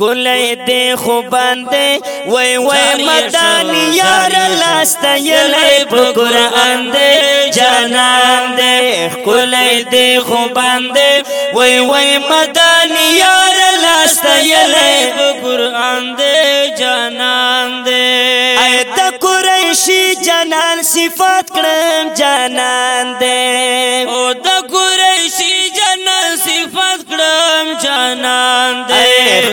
کولای دې خو باندې وای وای مدانی یار لاست یلې په قران دې جانان دې کولای دې خو باندې وای وای مدانی یار لاست یلې په قران دې جانان دې ایت قریشی جانان صفات کړم جانان دې او د قریشی جانان صفات کړم جانان دې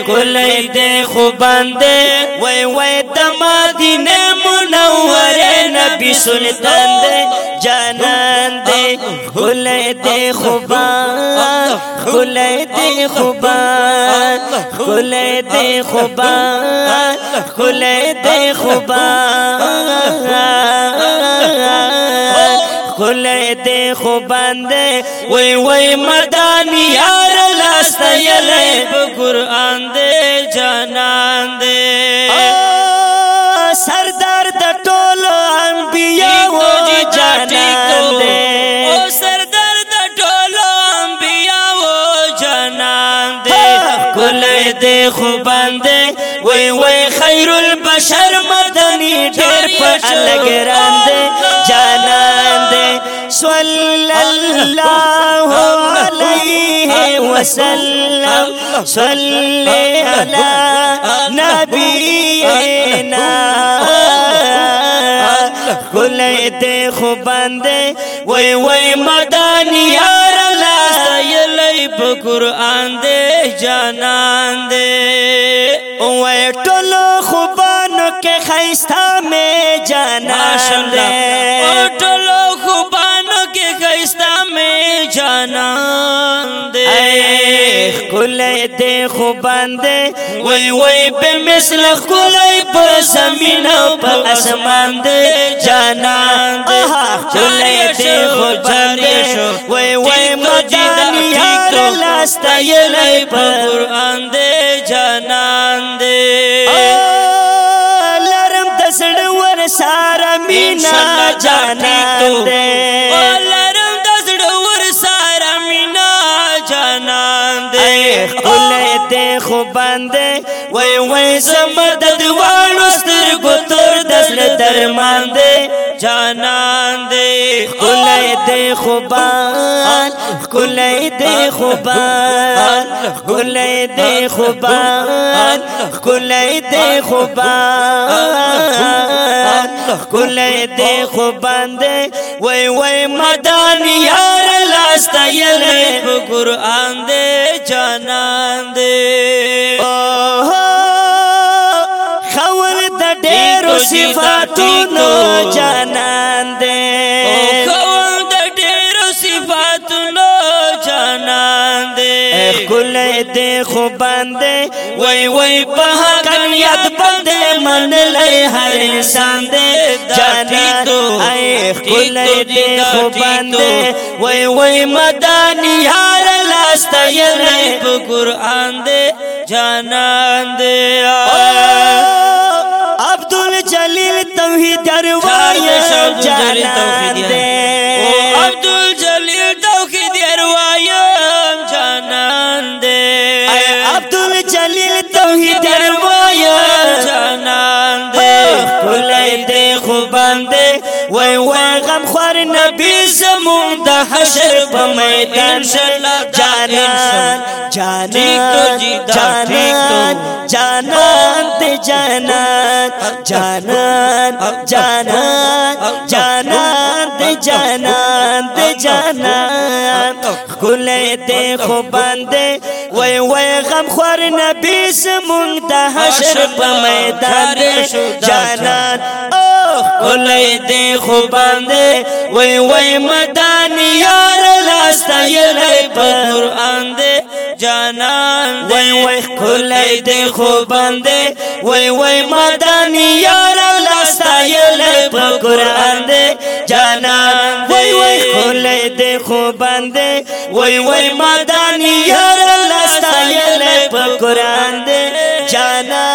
کولای دې خو باندې وای وای د مدینه منوره نبی سلطان دې جانان دې کولای دې خو باندې کولای دې خو باندې کولای دې خو باندې کولای دې خو باندې خله دې خو باندې وای وای مدان یار لاس یلې په قران دې جانان دې سردار د ټولو انبیا و جانان دې او سردار د ټولو انبیا و جانان دې خله دې خو باندې وای وای خیر البشر مدنی ډېر په الګراندې جانان صلى الله عليه وسلم صلي على نبينا خلی دې خو باندې وای وای مدانی یار لا یلی په قران دې جانان دې وای ټولو خو باندې کې خيستا مې جانان دې جانان دې خله دې خو باندې وای وای په مثل خله په زمين او په اسمان دې جانان دې خله دې خو باندې وای وای مجدني هر لاسته یې په قران دې جانان دې لرم تسړ ور سارا مینا جانان دې خو باندې وای وای زم د دوالو سترګو تور دسل درمان دی جانان دی خلای دی خو باندې خلای دی خو باندې خلای دی خو باندې خلای دی خو باندې خلای دی خو باندې وای وای مدانیا ستایل په قران دې جانان دې خول د ډېرو صفاتونو جانان دې خول د ډېرو صفاتونو جانان دې خل دې خو باندې وای وای په کنيات باندې منلې هر انسان دې جانان دې وی وی مدانی لاستا یلی دے دے جانان عبدالجلیل توحید اب جانان راغلی دی خو باندې وای وای غم خور نبی زمون د حشر په میدان شل جانان جانان جانان جانان ته جانان جانان جانان جانان ته جانان ګلې دې خو باندې وای وای غم خور نبی زمون د حشر په میدان جانان اوه ګلې دې خو باندې وای وای مدان یار لاس یې په قران دې جانان وای وای خلای دې خو باندې وای وای مدانی یار لاستا یل په قران دې جانان دې خو باندې وای وای مدانی هر لستا یې په قران دې جانا